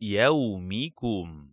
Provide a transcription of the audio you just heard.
يومكم